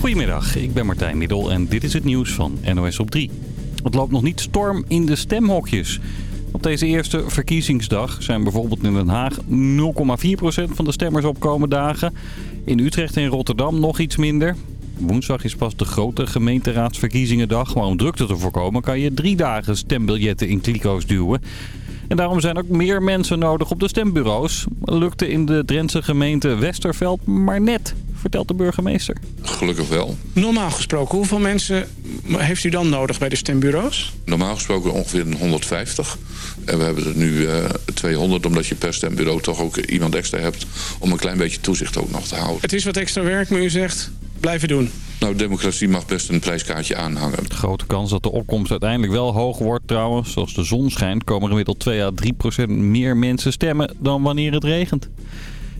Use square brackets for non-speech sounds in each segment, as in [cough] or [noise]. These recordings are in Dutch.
Goedemiddag, ik ben Martijn Middel en dit is het nieuws van NOS op 3. Het loopt nog niet storm in de stemhokjes. Op deze eerste verkiezingsdag zijn bijvoorbeeld in Den Haag 0,4% van de stemmers opkomen dagen. In Utrecht en Rotterdam nog iets minder. Woensdag is pas de grote gemeenteraadsverkiezingendag. Maar om drukte te voorkomen kan je drie dagen stembiljetten in kliko's duwen. En daarom zijn ook meer mensen nodig op de stembureaus. Lukte in de Drentse gemeente Westerveld maar net, vertelt de burgemeester. Gelukkig wel. Normaal gesproken, hoeveel mensen heeft u dan nodig bij de stembureaus? Normaal gesproken ongeveer 150. En we hebben er nu uh, 200, omdat je per stembureau toch ook iemand extra hebt... om een klein beetje toezicht ook nog te houden. Het is wat extra werk, maar u zegt blijven doen. Nou, democratie mag best een prijskaartje aanhangen. Grote kans dat de opkomst uiteindelijk wel hoog wordt trouwens. Als de zon schijnt komen er gemiddeld 2 à 3 procent meer mensen stemmen dan wanneer het regent.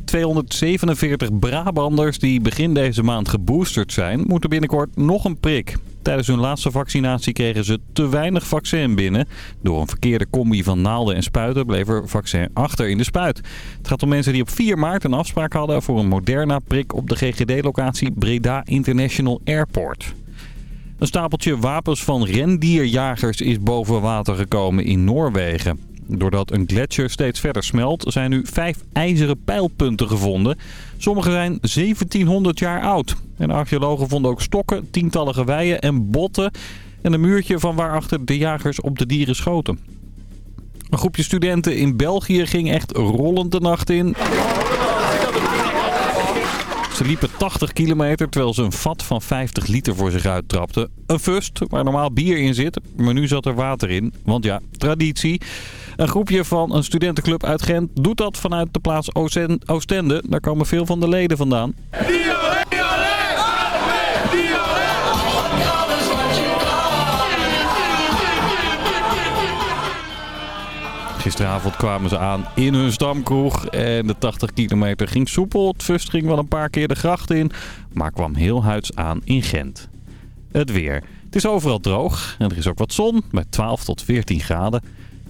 247 Brabanders die begin deze maand geboosterd zijn, moeten binnenkort nog een prik. Tijdens hun laatste vaccinatie kregen ze te weinig vaccin binnen. Door een verkeerde combi van naalden en spuiten bleef er vaccin achter in de spuit. Het gaat om mensen die op 4 maart een afspraak hadden voor een Moderna-prik op de GGD-locatie Breda International Airport. Een stapeltje wapens van rendierjagers is boven water gekomen in Noorwegen. Doordat een gletsjer steeds verder smelt, zijn nu vijf ijzeren pijlpunten gevonden. Sommige zijn 1700 jaar oud. En archeologen vonden ook stokken, tientallen geweien en botten... en een muurtje van waarachter de jagers op de dieren schoten. Een groepje studenten in België ging echt rollend de nacht in. Ze liepen 80 kilometer terwijl ze een vat van 50 liter voor zich uittrapten. Een fust waar normaal bier in zit, maar nu zat er water in. Want ja, traditie. Een groepje van een studentenclub uit Gent doet dat vanuit de plaats Oostende. Daar komen veel van de leden vandaan. Gisteravond kwamen ze aan in hun stamkroeg en de 80 kilometer ging soepel. Het fust ging wel een paar keer de gracht in, maar kwam heel huids aan in Gent. Het weer. Het is overal droog en er is ook wat zon bij 12 tot 14 graden.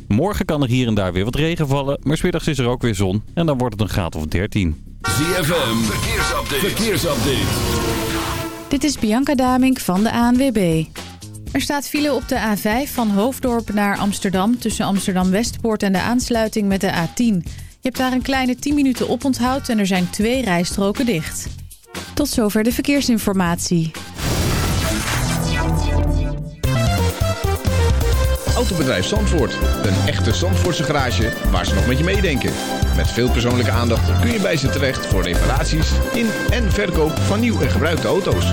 Morgen kan er hier en daar weer wat regen vallen, maar smiddags is er ook weer zon en dan wordt het een graad of 13. ZFM, verkeersupdate. verkeersupdate. Dit is Bianca Damink van de ANWB. Er staat file op de A5 van Hoofddorp naar Amsterdam... tussen Amsterdam-Westpoort en de aansluiting met de A10. Je hebt daar een kleine 10 minuten oponthoud en er zijn twee rijstroken dicht. Tot zover de verkeersinformatie. Autobedrijf Zandvoort. Een echte Zandvoortse garage waar ze nog met je meedenken. Met veel persoonlijke aandacht kun je bij ze terecht voor reparaties in en verkoop van nieuw en gebruikte auto's.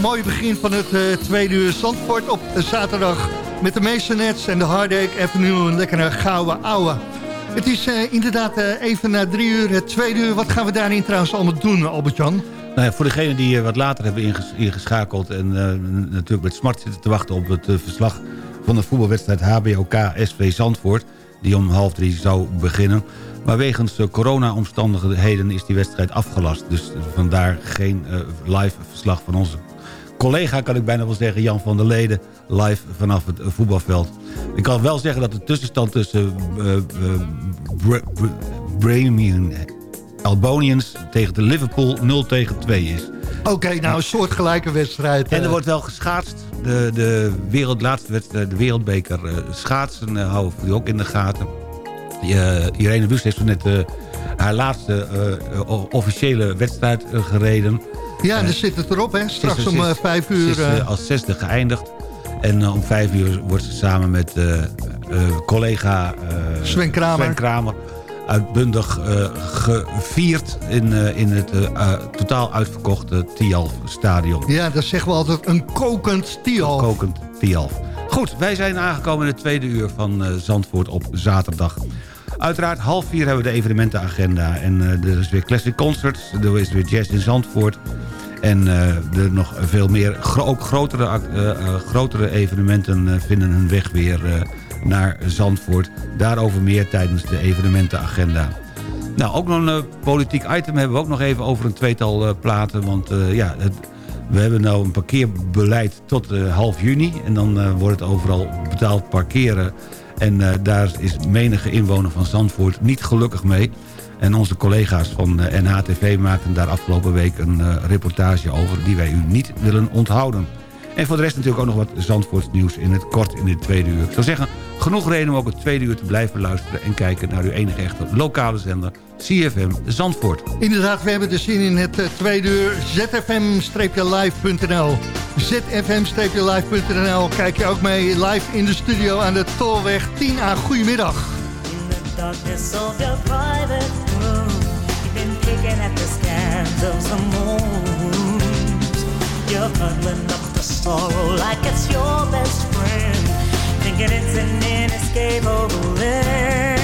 Mooi begin van het tweede uur Zandvoort op zaterdag. Met de Masonets en de Hardake Avenue, een lekkere gouden ouwe. Het is inderdaad even na drie uur, het tweede uur. Wat gaan we daarin trouwens allemaal doen, Albert-Jan? Nou ja, voor degenen die wat later hebben ingeschakeld... en natuurlijk met smart zitten te wachten op het verslag van de voetbalwedstrijd HBOK SV Zandvoort... die om half drie zou beginnen. Maar wegens corona-omstandigheden is die wedstrijd afgelast. Dus vandaar geen uh, live verslag van onze collega, kan ik bijna wel zeggen... Jan van der Leden, live vanaf het voetbalveld. Ik kan wel zeggen dat de tussenstand tussen uh, uh, Albonians tegen de Liverpool 0 tegen 2 is. Oké, nou een soortgelijke wedstrijd. En er wordt wel geschaatst. De, de, wereld, laatste wedstrijd, de wereldbeker schaatsen houden we ook in de gaten. Uh, Irene Wust heeft net haar laatste officiële wedstrijd gereden. Ja, en dan zit het erop, hè? Straks om vijf uur. Ze is als zesde geëindigd. En om vijf uur wordt ze samen met collega Sven Kramer, Sven Kramer uitbundig gevierd in, in het totaal uitverkochte Tialf stadion. Ja, dat zeggen we altijd een kokend Tialf. Een kokend Tialf. Goed, wij zijn aangekomen in het tweede uur van Zandvoort op zaterdag. Uiteraard half vier hebben we de evenementenagenda. En er is weer Classic Concerts, er is weer Jazz in Zandvoort. En uh, er nog veel meer, ook grotere, uh, grotere evenementen vinden hun weg weer naar Zandvoort. Daarover meer tijdens de evenementenagenda. Nou, ook nog een politiek item hebben we ook nog even over een tweetal platen. Want ja, we hebben nou een parkeerbeleid tot half juni. En dan wordt het overal betaald parkeren en daar is menige inwoner van Zandvoort niet gelukkig mee. En onze collega's van eh, NHTV maakten daar afgelopen week een uh, reportage over... die wij u niet willen onthouden. En voor de rest natuurlijk ook nog wat Zandvoorts nieuws in het kort in dit tweede uur. Ik zou zeggen, genoeg reden om ook het tweede uur te blijven luisteren... en kijken naar uw enige echte lokale zender CFM Zandvoort. Inderdaad, we hebben de zin in het uh, tweede uur zfm-live.nl. zfm-live.nl. Kijk je ook mee live in de studio aan de Tolweg 10A. Goedemiddag. In the picking at the scans of some moons. You're huddling up the sorrow like it's your best friend. Thinking it's an inescapable end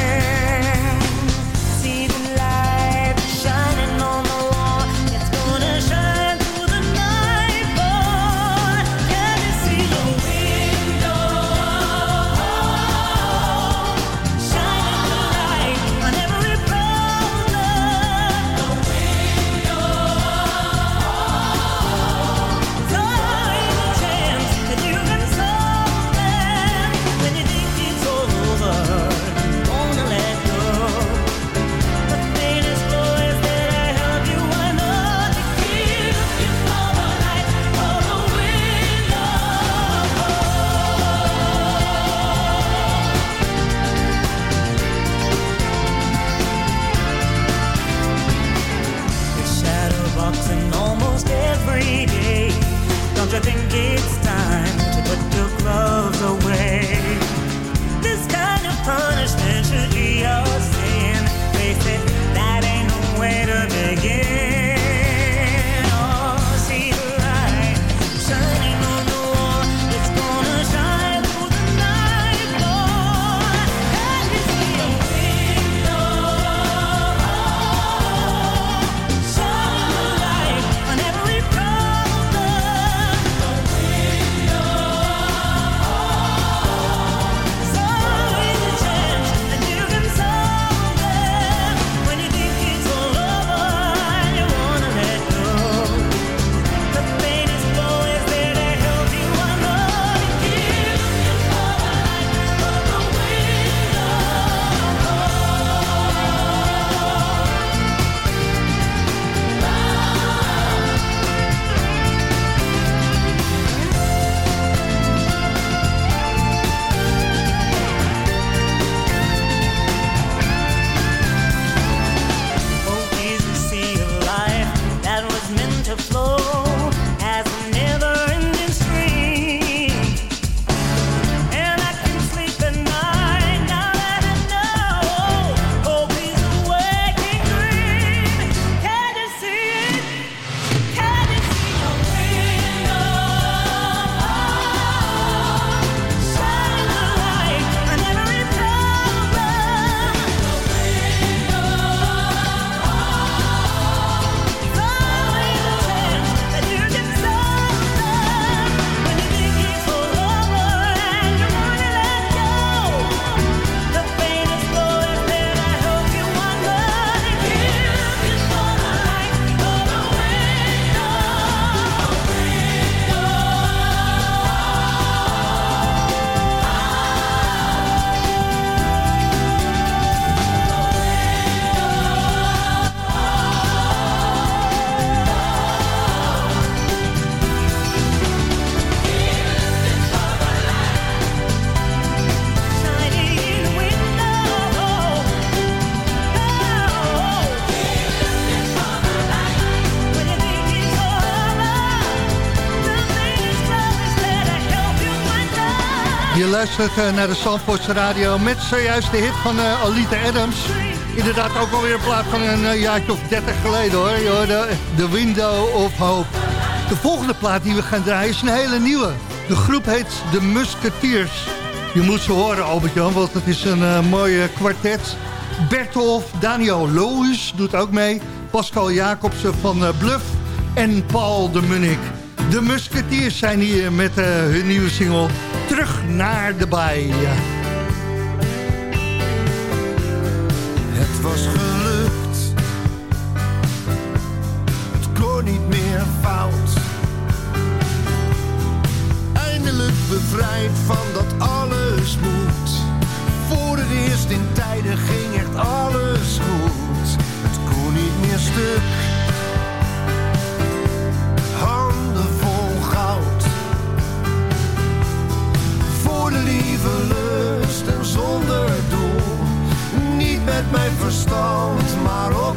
eh, naar de Zandvoortse Radio met zojuist de hit van uh, Alita Adams. Inderdaad ook alweer een plaat van een uh, jaartje of 30 geleden hoor. Je hoorde The Window of Hope. De volgende plaat die we gaan draaien is een hele nieuwe. De groep heet The Musketeers. Je moet ze horen Albert-Jan, want het is een mooie kwartet. Bertolf, Daniel Loos doet ook mee. Pascal Jacobsen van Bluff en Paul de Munnik. De Musketeers zijn hier met hun nieuwe single naar de Baai. Het was gelukt. Het kon niet meer fout. Eindelijk bevrijd van dat alles moet. Voor het eerst in tijden ging echt alles goed. Het kon niet meer stuk en zonder doel. Niet met mijn verstand, maar op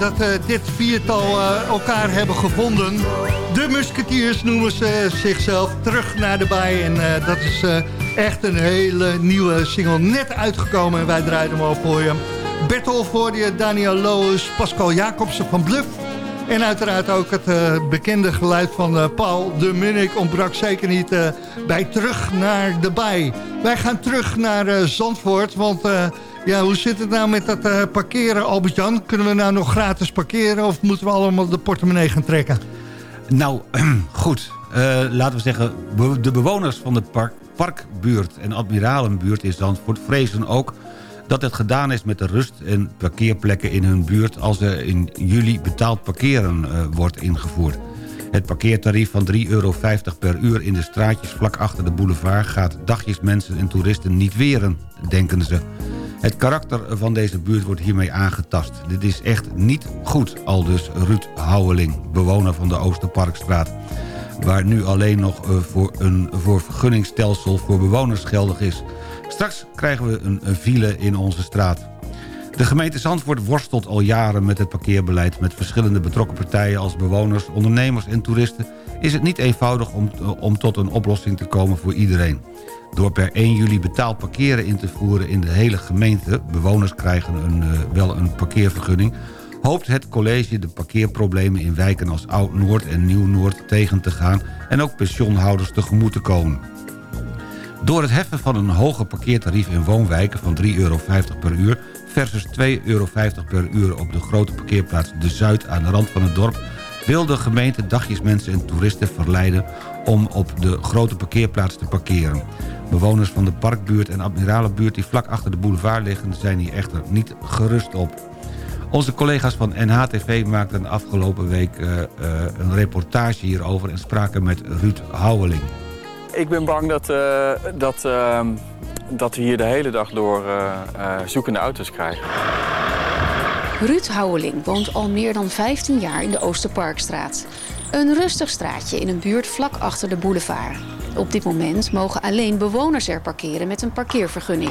dat eh, dit viertal eh, elkaar hebben gevonden. De Musketeers noemen ze zichzelf terug naar de baai. En eh, dat is eh, echt een hele nieuwe single. Net uitgekomen en wij draaien hem al voor je. Bertolf voor je, Daniel Loos, Pascal Jacobsen van Bluff. En uiteraard ook het eh, bekende geluid van eh, Paul de Munnik ontbrak zeker niet eh, bij Terug naar de Baai. Wij gaan terug naar eh, Zandvoort, want eh, ja, hoe zit het nou met dat eh, parkeren, Albert-Jan? Kunnen we nou nog gratis parkeren of moeten we allemaal de portemonnee gaan trekken? Nou, [clears throat] goed. Eh, laten we zeggen, de bewoners van de park, parkbuurt en admiralenbuurt in Zandvoort... vrezen ook dat het gedaan is met de rust- en parkeerplekken in hun buurt... als er in juli betaald parkeren eh, wordt ingevoerd. Het parkeertarief van 3,50 euro per uur in de straatjes vlak achter de boulevard... gaat dagjes mensen en toeristen niet weren, denken ze. Het karakter van deze buurt wordt hiermee aangetast. Dit is echt niet goed, aldus Ruud Houweling, bewoner van de Oosterparkstraat. Waar nu alleen nog eh, voor een voor vergunningstelsel voor bewoners geldig is. Straks krijgen we een een file in onze straat. De gemeente Zandvoort worstelt al jaren met het parkeerbeleid. Met verschillende betrokken partijen als bewoners, ondernemers en toeristen... is het niet eenvoudig om, om tot een oplossing te komen voor iedereen. Door per 1 juli betaald parkeren in te voeren in de hele gemeente... bewoners krijgen een, eh, wel een parkeervergunning... hoopt het college de parkeerproblemen in wijken als Oud-Noord en Nieuw-Noord tegen te gaan... en ook pensioenhouders tegemoet te komen. Door het heffen van een hoger parkeertarief in woonwijken van 3,50 euro per uur... versus 2,50 euro per uur op de grote parkeerplaats De Zuid aan de rand van het dorp wil de gemeente dagjesmensen en toeristen verleiden om op de grote parkeerplaats te parkeren. Bewoners van de Parkbuurt en Admiralenbuurt die vlak achter de boulevard liggen zijn hier echter niet gerust op. Onze collega's van NHTV maakten afgelopen week uh, uh, een reportage hierover en spraken met Ruud Houweling. Ik ben bang dat, uh, dat, dat we hier de hele dag door zoekende auto's krijgen. Ruud Houweling woont al meer dan 15 jaar in de Oosterparkstraat. Een rustig straatje in een buurt vlak achter de boulevard. Op dit moment mogen alleen bewoners er parkeren met een parkeervergunning.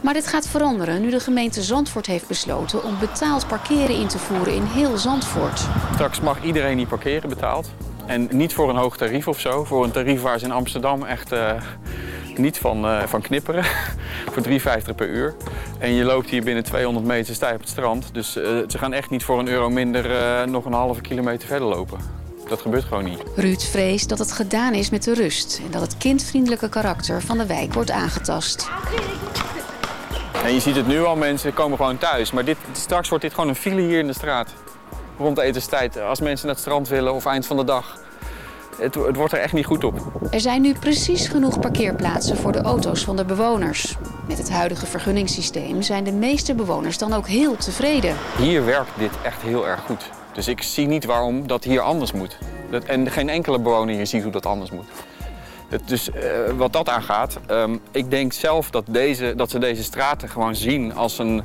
Maar dit gaat veranderen nu de gemeente Zandvoort heeft besloten om betaald parkeren in te voeren in heel Zandvoort. Straks mag iedereen die parkeren betaald. En niet voor een hoog tarief of zo. Voor een tarief waar ze in Amsterdam echt uh, niet van, uh, van knipperen. [laughs] voor 3,50 per uur. En je loopt hier binnen 200 meter sta je op het strand. Dus uh, ze gaan echt niet voor een euro minder nog een halve kilometer verder lopen. Dat gebeurt gewoon niet. Ruud vreest dat het gedaan is met de rust... en dat het kindvriendelijke karakter van de wijk wordt aangetast. En je ziet het nu al, mensen komen gewoon thuis. Maar dit, straks wordt dit gewoon een file hier in de straat. Rond de etenstijd, als mensen naar het strand willen of eind van de dag. Het, het, wordt er echt niet goed op. Er zijn nu precies genoeg parkeerplaatsen voor de auto's van de bewoners. Met het huidige vergunningssysteem zijn de meeste bewoners dan ook heel tevreden. Hier werkt dit echt heel erg goed. Dus ik zie niet waarom dat hier anders moet. Dat, en geen enkele bewoner hier ziet hoe dat anders moet. Dus uh, wat dat aangaat, um, ik denk zelf dat, deze, dat ze deze straten gewoon zien als een,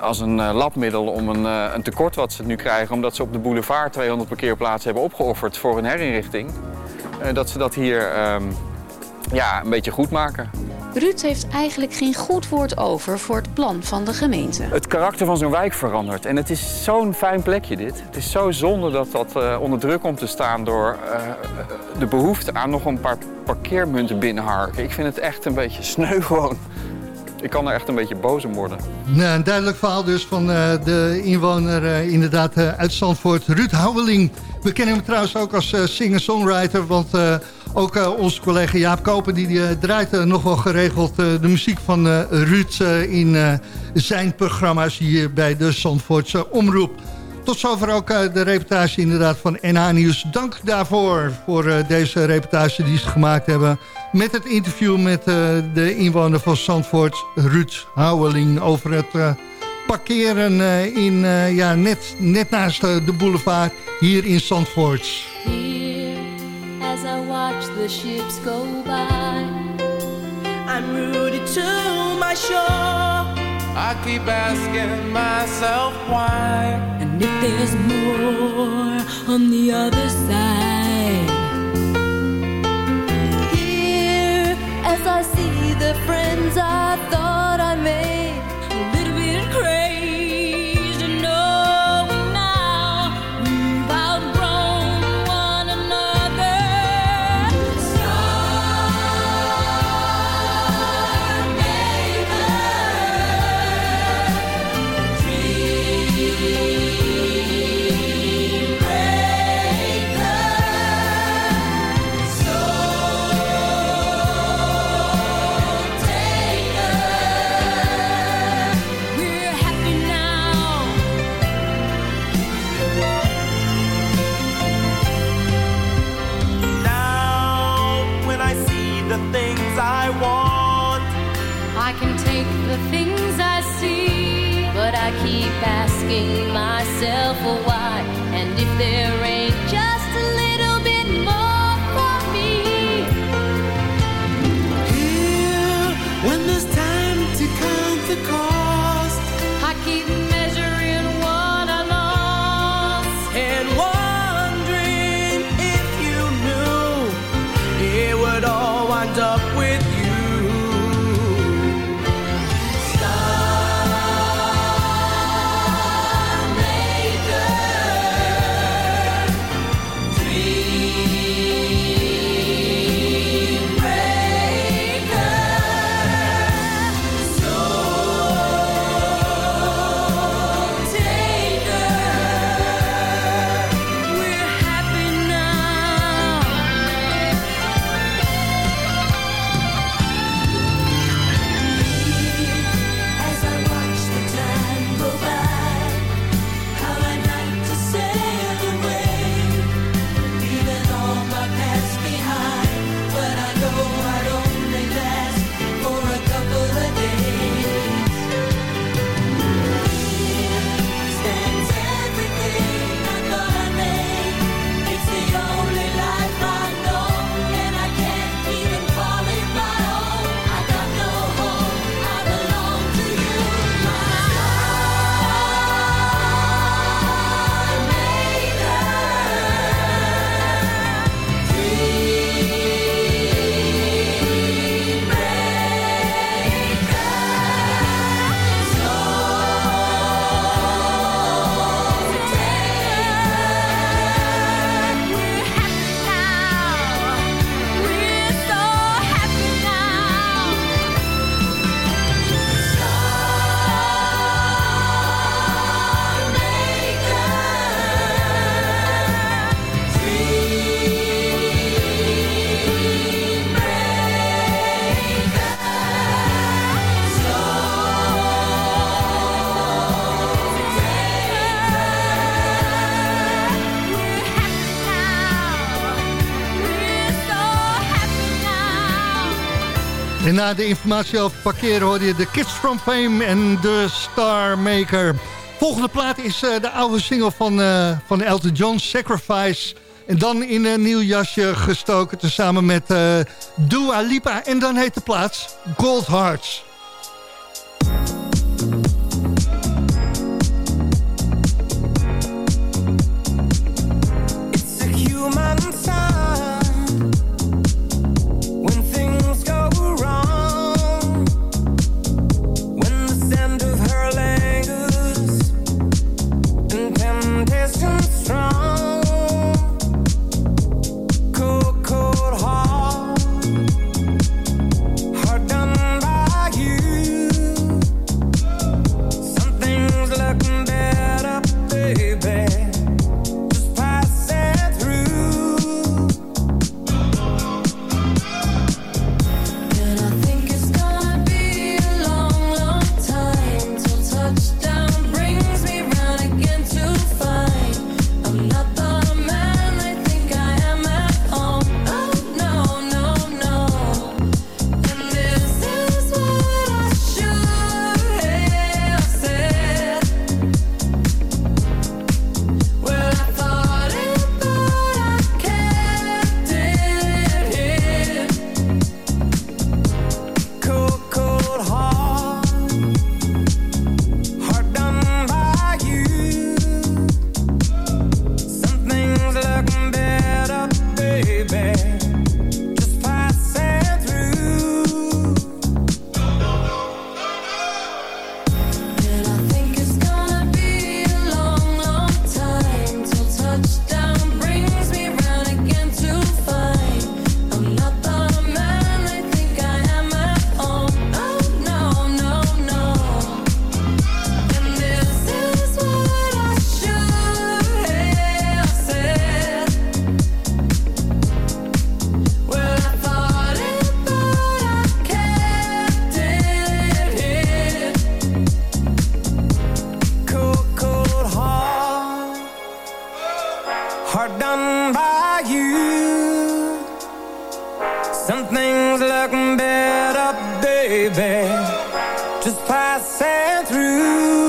als een uh, labmiddel om een, uh, een, tekort wat ze nu krijgen. Omdat ze op de boulevard 200 parkeerplaatsen hebben opgeofferd voor een herinrichting. dat ze dat hier um, ja, een beetje goed maken. Ruud heeft eigenlijk geen goed woord over voor het plan van de gemeente. Het karakter van zo'n wijk verandert. En het is zo'n fijn plekje dit. Het is zo zonde dat dat uh, onder druk komt te staan door uh, de behoefte aan nog een paar parkeermunten binnenharken. Ik vind het echt een beetje sneu gewoon. Ik kan er echt een beetje boos om worden. Nou, een duidelijk verhaal dus van uh, de inwoner uh, inderdaad uh, uit Zandvoort, Ruud Houweling. We kennen hem trouwens ook als singer-songwriter, want ook onze collega Jaap Koper die, die draait nog wel geregeld de muziek van Ruud in zijn programma's hier bij de Zandvoortse Omroep. Tot zover ook de reportage inderdaad van NH Nieuws. Dank daarvoor, voor deze reportage die ze gemaakt hebben met het interview met uh, de inwoner van Zandvoort, Ruud Houweling... over het uh, parkeren uh, in, ja, net, net naast de boulevard hier in Zandvoort. Here, as I watch the ships go by I'm rooted to my shore I keep asking myself why And if there's more on the other side here as I see the friends I thought na de informatie over parkeren hoorde je de Kids from Fame en de Star Maker. Volgende plaat is eh, de oude single van, eh, van Elton John, Sacrifice. En dan in een nieuw jasje gestoken, tezamen met eh Dua Lipa. En dan heet de plaats Gold Hearts. Looking better, baby. Just passing through.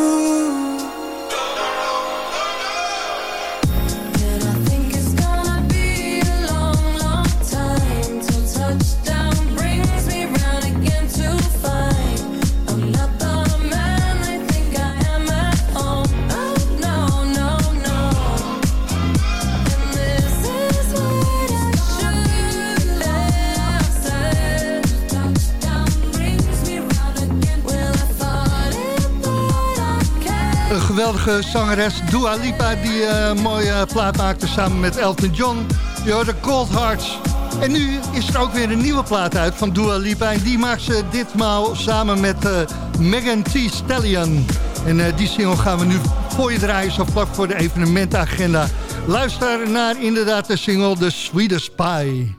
Geweldige zangeres, Dua Lipa, die eh, een mooie plaat maakte samen met Elton John. Je hoorde Cold Hearts. En nu is er ook weer een nieuwe plaat uit van Dua Lipa. En die maakt ze ditmaal samen met eh, Megan Thee Stallion. En eh, die single gaan we nu voor je draaien, zo vlak voor de evenementenagenda. Luister naar inderdaad de single The Sweetest Pie.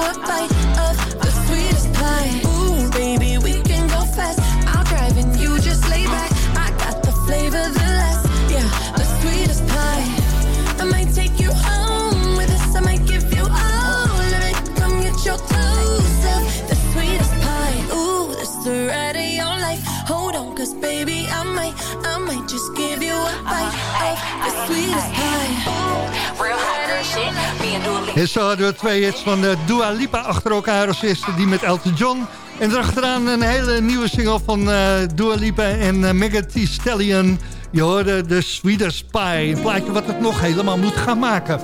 A bite of the sweetest pie. Ooh, baby, we can go fast. I'll drive and you just lay back. I got the flavor, the last, yeah, the sweetest pie. I might take you home with us. I might give you all of it. Come get your. The sweetest pie. Ooh, this the your life. Hold on, cause baby, I might, I might just give you a bite of the sweetest pie. Real hot girl shit. Me and Dua Lipa. En zo hadden we twee hits van de Dua Lipa achter elkaar als eerste. Die met Elton John. En erachteraan een hele nieuwe single van eh Dua Lipa en eh, Megan Thee Stallion. Je hoorde de Sweetest Pie. Een plaatje wat het nog helemaal moet gaan maken.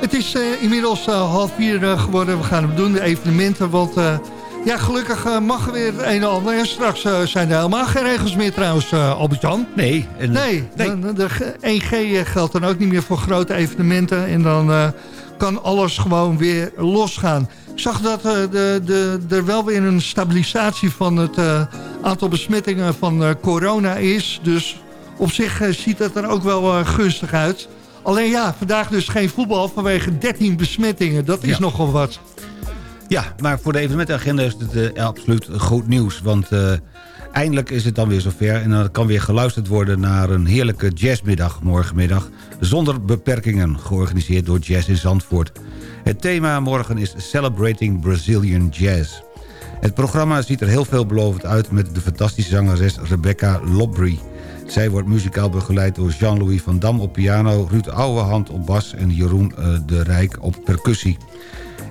Het is eh, inmiddels eh, half vier eh, geworden. We gaan hem doen, de evenementen. Want eh, ja, gelukkig eh, mag er weer het een en ander. En straks eh, zijn er helemaal geen regels meer trouwens, eh Albert-Jan. Nee. En, Nee, de G- 1G geldt dan ook niet meer voor grote evenementen. En dan kan alles gewoon weer losgaan. Ik zag dat de, de, er wel weer een stabilisatie van het aantal besmettingen van corona is. Dus op zich ziet het er ook wel gunstig uit. Alleen ja, vandaag dus geen voetbal vanwege 13 besmettingen. Dat is Ja. nogal wat. Ja, maar voor de evenementenagenda is het eh, absoluut goed nieuws. Want eh, eindelijk is het dan weer zover. En dan kan weer geluisterd worden naar een heerlijke jazzmiddag morgenmiddag. Zonder beperkingen, georganiseerd door Jazz in Zandvoort. Het thema morgen is Celebrating Brazilian Jazz. Het programma ziet er heel veelbelovend uit met de fantastische zangeres Rebecca Lobry. Zij wordt muzikaal begeleid door Jean-Louis van Dam op piano... Ruud Ouwehand op bas en Jeroen eh, de Rijk op percussie.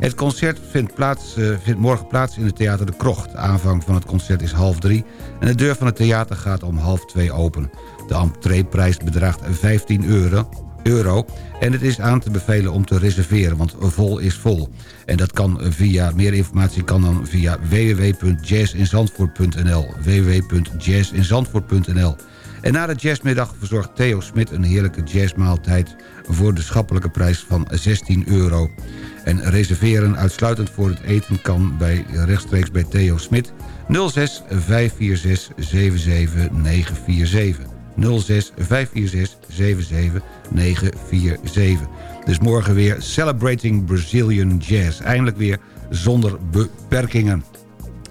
Het concert vindt, plaats, eh, vindt morgen plaats in het Theater de Krocht. Aanvang van het concert is half drie... en de deur van het theater gaat om half twee open. De entreeprijs bedraagt 15 euro, euro en het is aan te bevelen om te reserveren, want vol is vol. En dat kan via, meer informatie kan dan via www.jazzinzandvoort.nl www.jazzinzandvoort.nl En na de jazzmiddag verzorgt Theo Smit een heerlijke jazzmaaltijd... voor de schappelijke prijs van 16 euro. En reserveren uitsluitend voor het eten kan bij, rechtstreeks bij Theo Smit... 06 546 77947. 06 546 77947. Dus morgen weer Celebrating Brazilian Jazz. Eindelijk weer zonder beperkingen.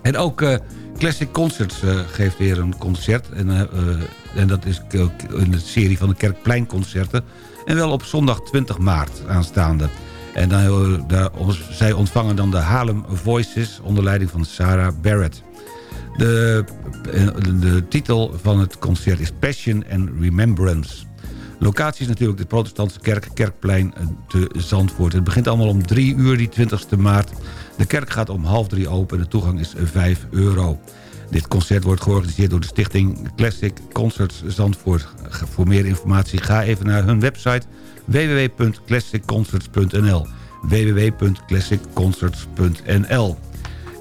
En ook eh, Classic Concerts eh, geeft weer een concert. En, eh, en dat is in de serie van de Kerkpleinconcerten. En wel op zondag 20 maart aanstaande. En dan, eh, daar, zij ontvangen dan de Harlem Voices onder leiding van Sarah Barrett. De, eh, de titel van het concert is Passion and Remembrance. Locatie is natuurlijk de protestantse kerk Kerkplein eh, te Zandvoort. Het begint allemaal om 3 uur, die 20 maart. De kerk gaat om half drie open en de toegang is 5 euro. Dit concert wordt georganiseerd door de stichting Classic Concerts Zandvoort. Voor meer informatie ga even naar hun website www.classicconcerts.nl www.classicconcerts.nl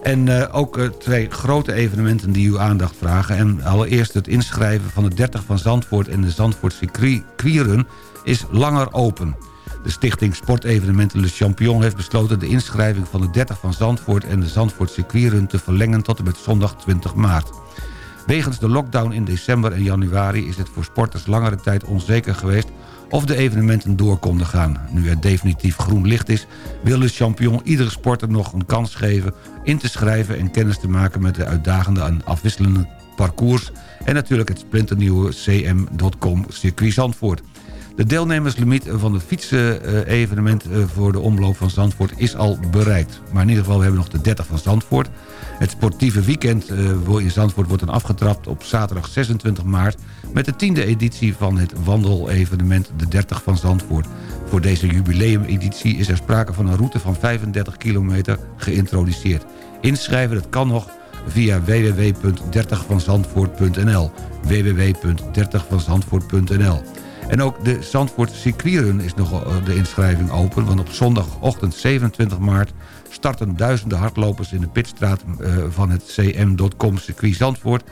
en eh, ook eh, twee grote evenementen die uw aandacht vragen. En allereerst het inschrijven van de 30 van Zandvoort en de Zandvoortse Quirun is langer open. De stichting Sportevenementen Le Champion heeft besloten de inschrijving van de 30 van Zandvoort en de Zandvoortse Quirun te verlengen tot en met zondag 20 maart. Wegens de lockdown in december en januari is het voor sporters langere tijd onzeker geweest of de evenementen door konden gaan. Nu er definitief groen licht is, wil de champion iedere sporter nog een kans geven... in te schrijven en kennis te maken met de uitdagende en afwisselende parcours... en natuurlijk het splinternieuwe cm.com circuit Zandvoort. De deelnemerslimiet van het fietsen-evenement voor de omloop van Zandvoort is al bereikt. Maar in ieder geval, we hebben nog de 30 van Zandvoort. Het sportieve weekend eh, in Zandvoort wordt dan afgetrapt op zaterdag 26 maart... met de tiende editie van het wandelevenement de 30 van Zandvoort. Voor deze jubileumeditie is er sprake van een route van 35 kilometer geïntroduceerd. Inschrijven, dat kan nog via www.30vanzandvoort.nl www.30vanzandvoort.nl En ook de Zandvoort Circuitrun is nog eh, de inschrijving open... want op zondagochtend 27 maart starten duizenden hardlopers in de pitstraat eh, van het cm.com circuit Zandvoort...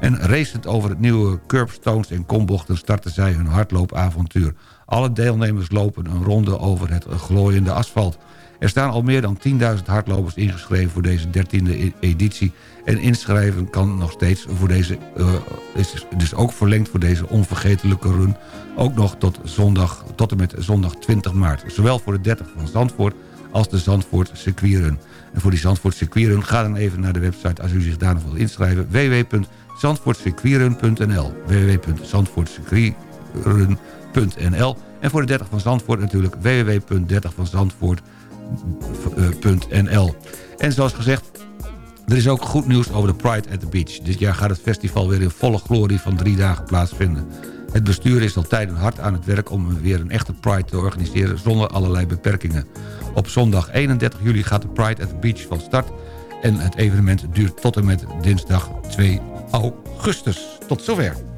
en racend over het nieuwe curbstones en kombochten starten zij hun hardloopavontuur. Alle deelnemers lopen een ronde over het glooiende asfalt. Er staan al meer dan 10.000 hardlopers ingeschreven voor deze 13e editie... en inschrijven kan nog steeds voor deze, eh, is dus ook verlengd voor deze onvergetelijke run... ook nog tot, zondag, tot en met zondag 20 maart. Zowel voor de 30 van Zandvoort als de Zandvoort circuitrun. En voor die Zandvoort circuitrun ga dan even naar de website... als u zich daar nog wilt inschrijven, www.zandvoortcircuitrun.nl www.zandvoortcircuitrun.nl En voor de 30 van Zandvoort natuurlijk www.30vanzandvoort.nl En zoals gezegd, er is ook goed nieuws over de Pride at the Beach. Dit jaar gaat het festival weer in volle glorie van drie dagen plaatsvinden. Het bestuur is al tijden hard aan het werk om weer een echte Pride te organiseren zonder allerlei beperkingen. Op zondag 31 juli gaat de Pride at the Beach van start en het evenement duurt tot en met dinsdag 2 augustus. Tot zover.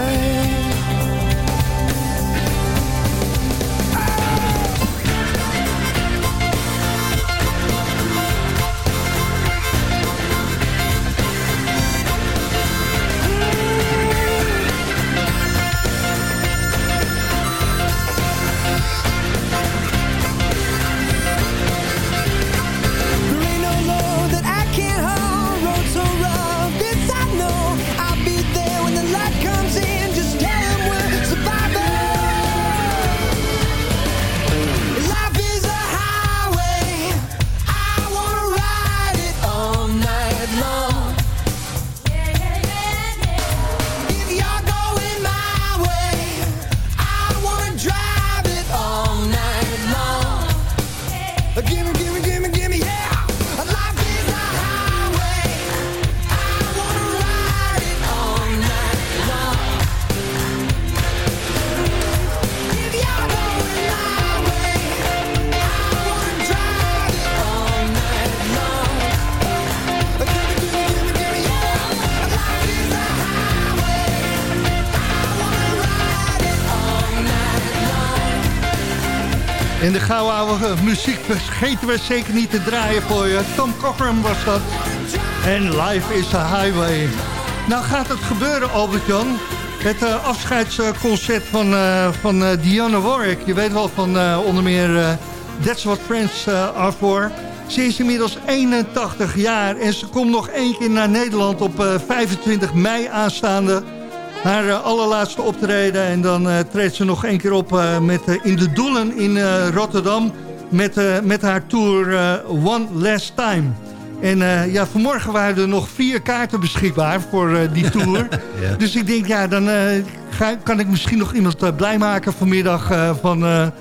muziek vergeten we zeker niet te draaien voor je. Tom Cochran was dat. En Life is a Highway. Nou gaat het gebeuren, Albert-Jan. Het eh, afscheidsconcert van, eh, van Dionne Warwick. Je weet wel van onder meer That's What Friends Are For. Ze is inmiddels 81 jaar en ze komt nog één keer naar Nederland op eh, 25 mei aanstaande. Haar allerlaatste optreden en dan treedt ze nog één keer op met, in de Doelen in Rotterdam... Met, eh, met haar tour eh, One Last Time. En eh, ja, vanmorgen waren er nog vier kaarten beschikbaar voor die [laughs] tour. Ja. Dus ik denk, ja, dan ga, kan ik misschien nog iemand blij maken vanmiddag... van,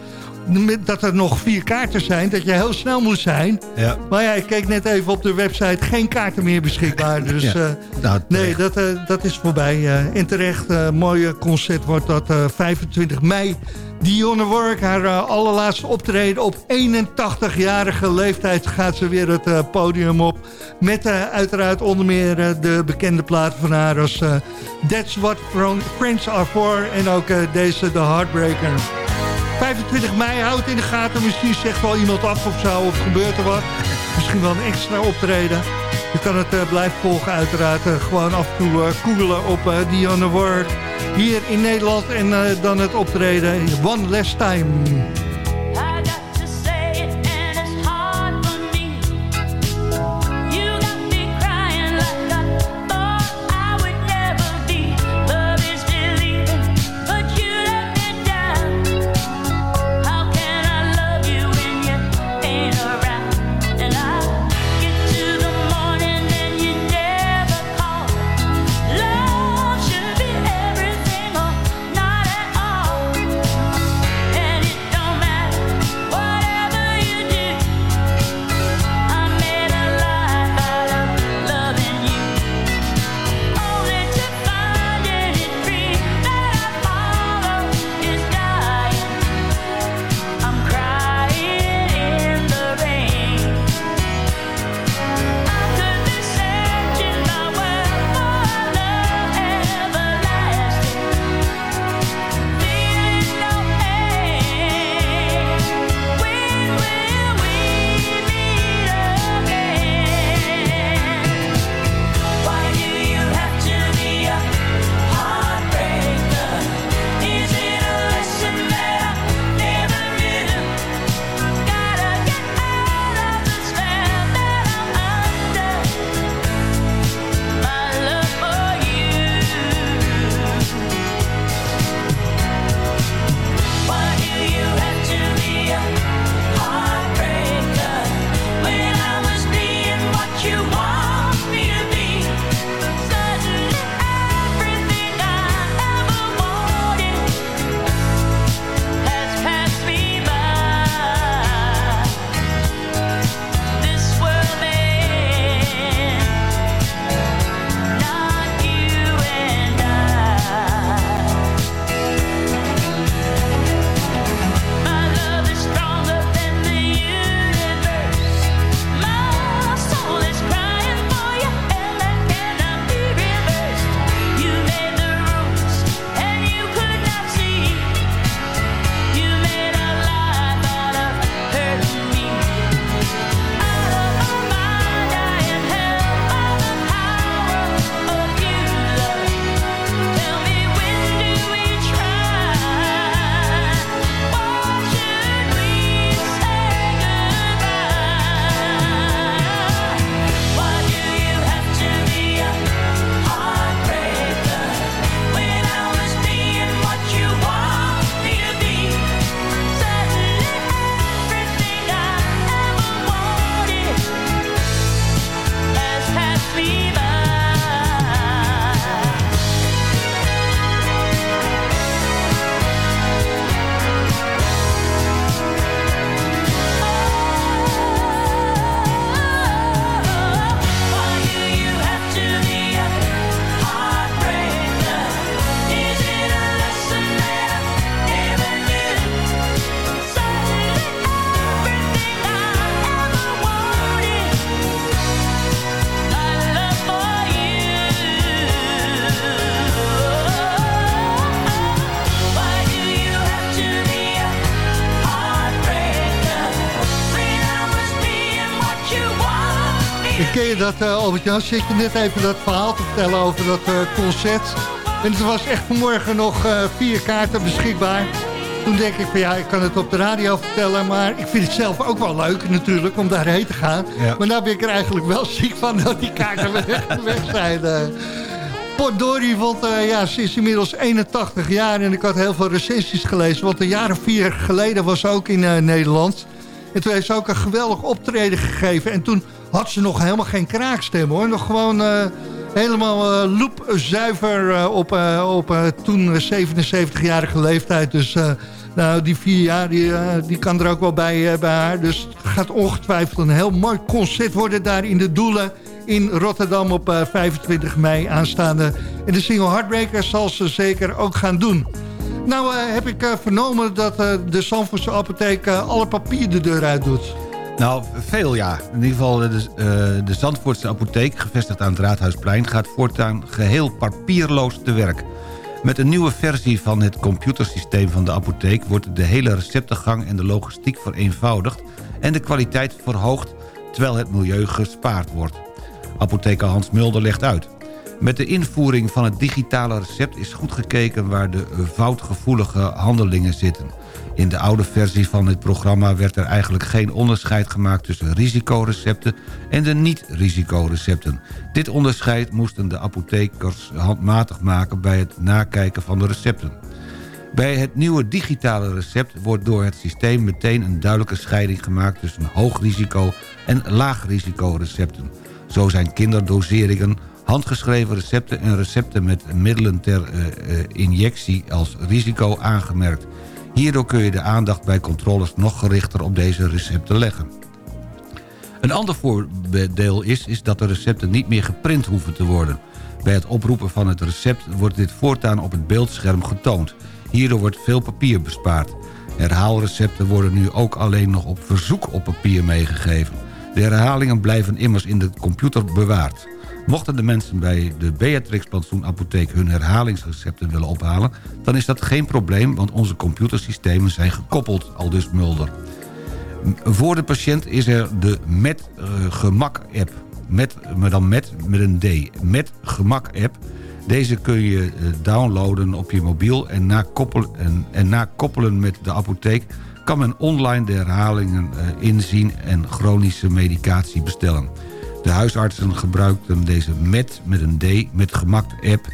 dat er nog vier kaarten zijn, dat je heel snel moet zijn. Ja. Maar ja, ik keek net even op de website, geen kaarten meer beschikbaar. [laughs] Dus Ja. Nou, nee, dat, dat is voorbij. en terecht, mooie concert wordt dat eh, 25 mei. Dionne Warwick, haar eh, allerlaatste optreden op 81-jarige leeftijd gaat ze weer het eh, podium op. Met eh, uiteraard onder meer de bekende platen van haar als That's What Friends Are For en ook deze The Heartbreaker. 25 mei, houdt in de gaten. Misschien zegt wel iemand af of zo, of gebeurt er wat. Misschien wel een extra optreden. Je kan het eh, blijven volgen uiteraard. eh, gewoon af en toe eh, googelen op Dionne Word. Hier in Nederland en dan het optreden One Last Time. Dat, uh, Albert-Jan? Zit je net even dat verhaal te vertellen over dat uh, concert. En er was echt vanmorgen nog uh, vier kaarten beschikbaar. Toen denk ik van ja, ik kan het op de radio vertellen... maar ik vind het zelf ook wel leuk natuurlijk om daarheen te gaan. Ja. Maar nou ben ik er eigenlijk wel [laughs] ziek van dat die kaarten weg, [laughs] weg zijn. Potdorie, want uh, ja, ze is inmiddels 81 jaar en ik had heel veel recensies gelezen. Want een jaar of vier geleden was ze ook in uh, Nederland. En toen heeft ze ook een geweldig optreden gegeven. En toen had ze nog helemaal geen kraakstem hoor. Nog gewoon uh, helemaal loopzuiver op, op toen 77-jarige leeftijd. Dus nou, die vier jaar die, die kan er ook wel bij, bij haar. Dus het gaat ongetwijfeld een heel mooi concert worden daar in de Doelen in Rotterdam op uh, 25 mei aanstaande. En de single Heartbreaker zal ze zeker ook gaan doen. Nou uh, heb ik uh, vernomen dat uh, de Zandvoortse apotheek alle papier de deur uit doet. Nou, veel ja. In ieder geval de, de Zandvoortse apotheek, gevestigd aan het Raadhuisplein... gaat voortaan geheel papierloos te werk. Met een nieuwe versie van het computersysteem van de apotheek... wordt de hele receptengang en de logistiek vereenvoudigd... en de kwaliteit verhoogd, terwijl het milieu gespaard wordt. Apotheker Hans Mulder legt uit. Met de invoering van het digitale recept is goed gekeken waar de foutgevoelige handelingen zitten. In de oude versie van het programma werd er eigenlijk geen onderscheid gemaakt tussen risicorecepten en de niet-risicorecepten. Dit onderscheid moesten de apothekers handmatig maken bij het nakijken van de recepten. Bij het nieuwe digitale recept wordt door het systeem meteen een duidelijke scheiding gemaakt tussen hoog risico en laag risico recepten. Zo zijn kinderdoseringen, handgeschreven recepten en recepten met middelen ter uh, uh, injectie als risico aangemerkt. Hierdoor kun je de aandacht bij controles nog gerichter op deze recepten leggen. Een ander voordeel is, is dat de recepten niet meer geprint hoeven te worden. Bij het oproepen van het recept wordt dit voortaan op het beeldscherm getoond. Hierdoor wordt veel papier bespaard. Herhaalrecepten worden nu ook alleen nog op verzoek op papier meegegeven. De herhalingen blijven immers in de computer bewaard. Mochten de mensen bij de Beatrix Plantsoen Apotheek hun herhalingsrecepten willen ophalen... dan is dat geen probleem, want onze computersystemen zijn gekoppeld, al dus Mulder. Voor de patiënt is er de Met uh, Gemak app. Met, maar dan met, met een D. Met Gemak app. Deze kun je uh, downloaden op je mobiel en na, koppel, en, en na koppelen met de apotheek kan men online de herhalingen uh, inzien en chronische medicatie bestellen. De huisartsen gebruikten deze met, met een D, met gemak app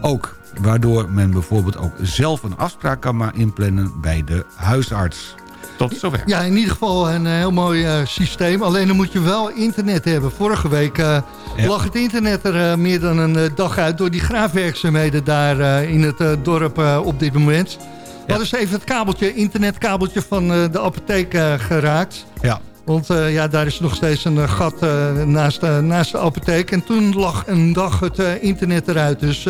ook. Waardoor men bijvoorbeeld ook zelf een afspraak kan inplannen bij de huisarts. Tot zover. Ja, in ieder geval een heel mooi uh, systeem. Alleen dan moet je wel internet hebben. Vorige week uh, ja. lag het internet er uh, meer dan een dag uit... door die graafwerkzaamheden daar in het dorp op dit moment. We hadden ze even het kabeltje, internetkabeltje van uh, de apotheek uh, geraakt. Ja. Want uh, ja, daar is nog steeds een gat naast, naast de apotheek. En toen lag een dag het internet eruit. Dus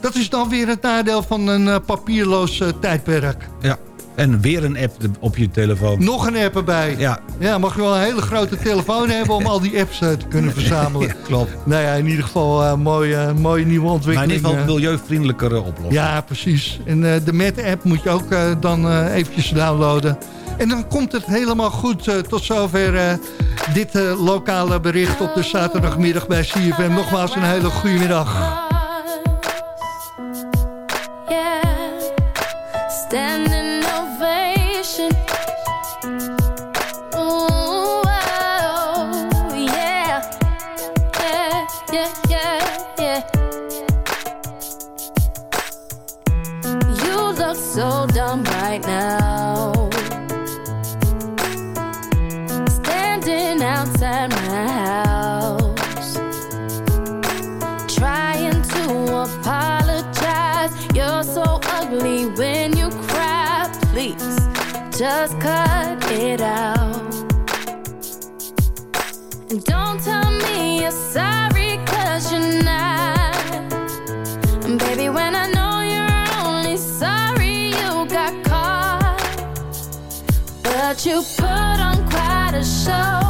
dat is dan weer het nadeel van een papierloos tijdperk. Ja. En weer een app op je telefoon. Nog een app erbij. Ja. Ja, mag je wel een hele grote telefoon hebben om al die apps te kunnen [laughs] verzamelen. ja, klopt. Nou ja, in ieder geval uh, mooie, mooie nieuwe ontwikkeling. Maar in ieder geval een milieuvriendelijkere oplossing. Ja, precies. En uh, de Met-app moet je ook uh, dan eventjes downloaden. En dan komt het helemaal goed. tot zover dit lokale bericht op de zaterdagmiddag bij CFM. Nogmaals een hele goede middag. Right now. Standing outside my house. Trying to apologize. You're so ugly when you cry. Please, just cut it out. And don't tell me you're sorry, But you put on quite a show.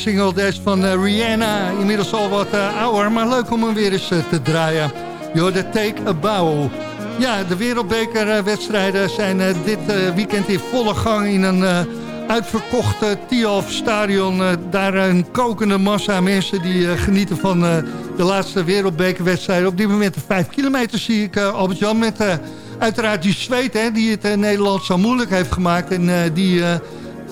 Single deze van eh, Rihanna. Inmiddels al wat eh, ouder, maar leuk om hem weer eens eh, te draaien. Yo, de Take a Bow. Ja, de wereldbekerwedstrijden zijn dit weekend in volle gang in een uitverkochte Tialf stadion. Daar een kokende massa mensen die genieten van de laatste wereldbekerwedstrijden. Op dit moment de 5 kilometer zie ik Albert-Jan met uiteraard die zweet hè, die het Nederland zo moeilijk heeft gemaakt. En die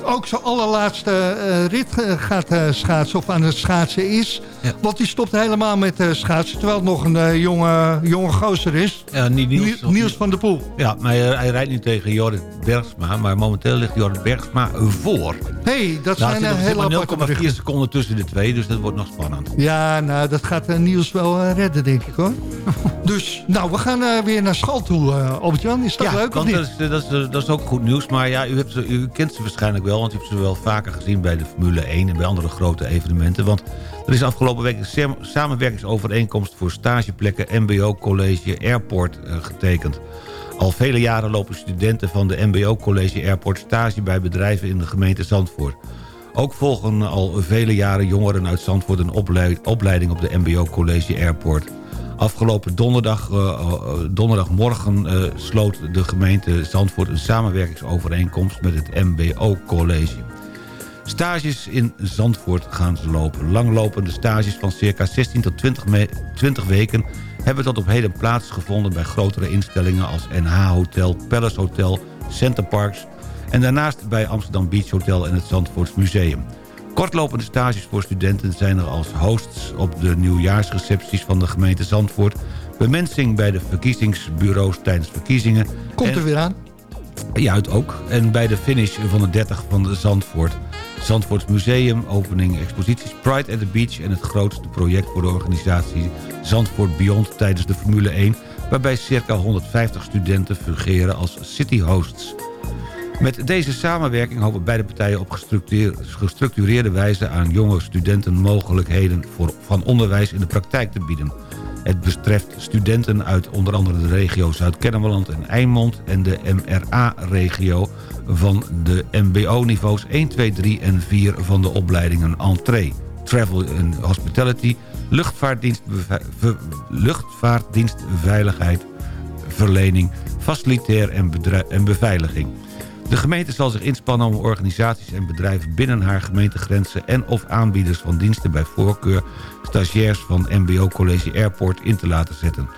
ook zijn allerlaatste eh, rit eh, gaat eh, schaatsen of aan het schaatsen is. Want die stopt helemaal met eh, schaatsen terwijl het nog een eh, jonge, jonge gozer is. Ja, niet Niels, Niels, Niels van der Poel. Ja, maar hij, hij rijdt nu tegen Jorrit Bergsma. Maar momenteel ligt Jorrit Bergsma voor. hey, dat Nou, zijn er eh, hele nog aparte 0,4 berichten. seconden tussen de twee. Dus dat wordt nog spannend. Ja, nou, dat gaat eh, Niels wel redden, denk ik hoor. [laughs] dus, nou, we gaan weer naar school toe, Albert-Jan. Is dat ja, leuk of niet? dat is, dat, is, dat is ook goed nieuws. Maar ja, u, hebt ze, u kent ze waarschijnlijk wel, want u hebt ze wel vaker gezien bij de Formule 1 en bij andere grote evenementen. Want er is afgelopen week een sam- samenwerkingsovereenkomst voor stageplekken MBO College Airport eh, getekend. Al vele jaren lopen studenten van de MBO College Airport stage bij bedrijven in de gemeente Zandvoort. Ook volgen al vele jaren jongeren uit Zandvoort een opleid- opleiding op de MBO College Airport. Afgelopen donderdag, eh, eh, donderdagmorgen sloot de gemeente Zandvoort een samenwerkingsovereenkomst met het MBO College. Stages in Zandvoort gaan ze lopen. Langlopende stages van circa 16 tot 20, me- 20 weken hebben tot op heden plaatsgevonden bij grotere instellingen als NH Hotel, Palace Hotel, Center Parks en daarnaast bij Amsterdam Beach Hotel en het Zandvoorts Museum. Kortlopende stages voor studenten zijn er als hosts op de nieuwjaarsrecepties van de gemeente Zandvoort, bemensing bij de verkiezingsbureaus tijdens verkiezingen. Komt er en- weer aan. Het ook. En bij de finish van de 30 van de Zandvoort. Zandvoorts Museum, opening exposities Pride at the Beach... en het grootste project voor de organisatie Zandvoort Beyond tijdens de Formule 1... waarbij circa 150 studenten fungeren als city hosts. Met deze samenwerking hopen beide partijen op gestructureer- gestructureerde wijze... aan jonge studenten mogelijkheden voor, van onderwijs in de praktijk te bieden. Het betreft studenten uit onder andere de regio Zuid-Kennemerland en Eimond... en de MRA-regio van de MBO-niveaus 1, 2, 3 en 4 van de opleidingen Entree, Travel and Hospitality, ver- luchtvaartdienstveiligheid, verlening, facilitair en, en beveiliging. De gemeente zal zich inspannen om organisaties en bedrijven binnen haar gemeentegrenzen en of aanbieders van diensten bij voorkeur stagiairs van MBO College Airport in te laten zetten.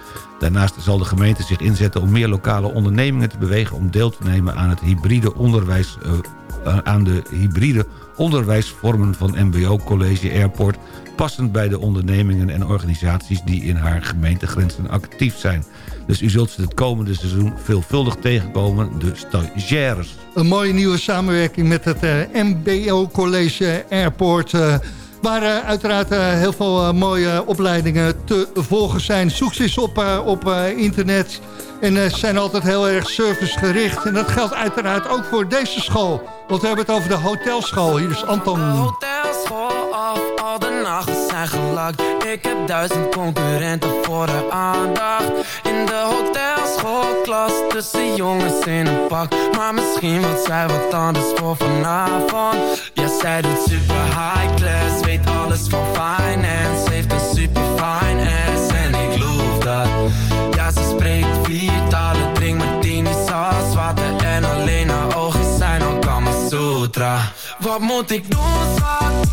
Daarnaast zal de gemeente zich inzetten om meer lokale ondernemingen te bewegen om deel te nemen aan het hybride onderwijs eh, aan de hybride onderwijsvormen van MBO College Airport passend bij de ondernemingen en organisaties die in haar gemeentegrenzen actief zijn. Dus u zult ze het komende seizoen veelvuldig tegenkomen, de stagiaires. Een mooie nieuwe samenwerking met het eh, MBO College Airport... eh, waar eh, uiteraard eh, heel veel eh, mooie opleidingen te volgen zijn. Zoek op op internet. En ze zijn altijd heel erg servicegericht. En dat geldt uiteraard ook voor deze school. Want we hebben het over de hotelschool. Hier is Anton. Hotelschool af, al de zijn Ik heb duizend concurrenten voor de aandacht. In de hotelschoolklas tussen jongens in een pak. Maar misschien wordt zij wat anders voor vanavond. Ja, zij doet super high class, weet alles van finance. Heeft een super fine ass en ik loof dat. Ja, ze spreekt vier talen, drink martini, saus, water en alleen haar ogen zijn al Kama Sutra. Wat moet ik doen, schat?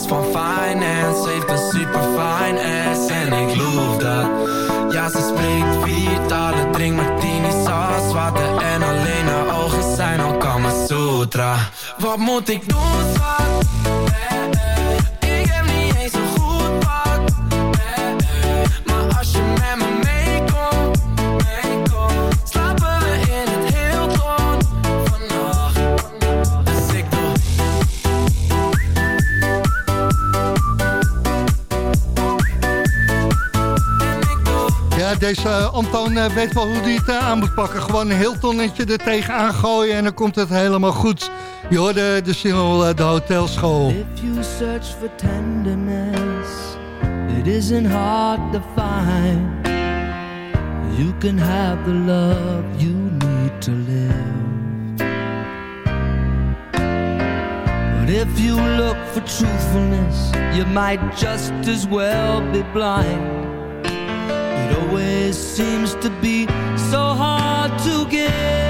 last van finance. Heeft een super fine ass en ik loof dat. Ja, ze spreekt vier talen, drink martini, saus, water En alleen haar ogen zijn al Kama Sutra Wat moet ik doen, schat? Deze eh, Anton eh, weet wel hoe hij het eh, aan moet pakken. Gewoon een heel tonnetje er tegenaan gooien en dan komt het helemaal goed. Je hoorde de single De Hotelschool. If you search for tenderness, it isn't hard to find. You can have the love you need to live. But if you look for truthfulness, you might just as well be blind. It always seems to be so hard to give.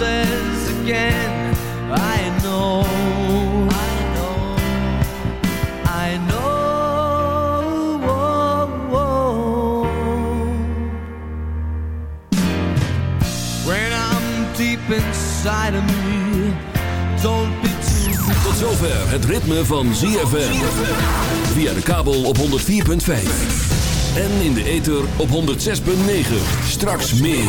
Promises again. I know, I know, I'm deep inside. Tot zover het ritme van ZFM. Via de kabel op 104.5. En in de ether op 106.9. Straks meer.